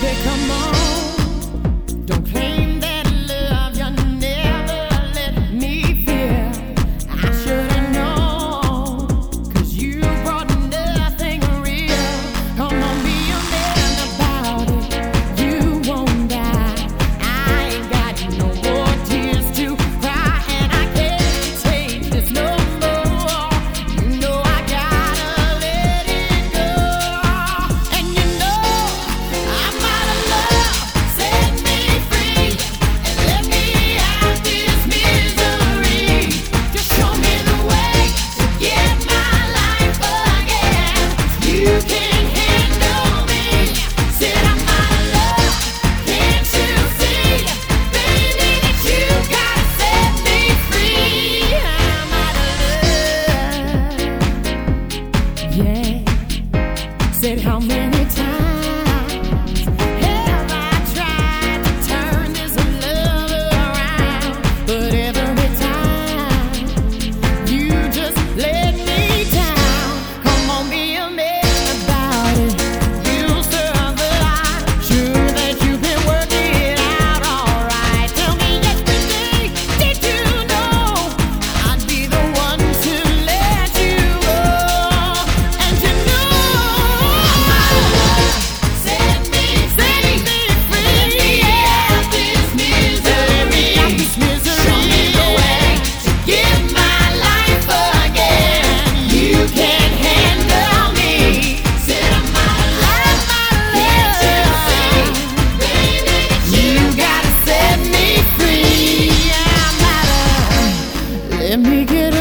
baby, come on.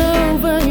over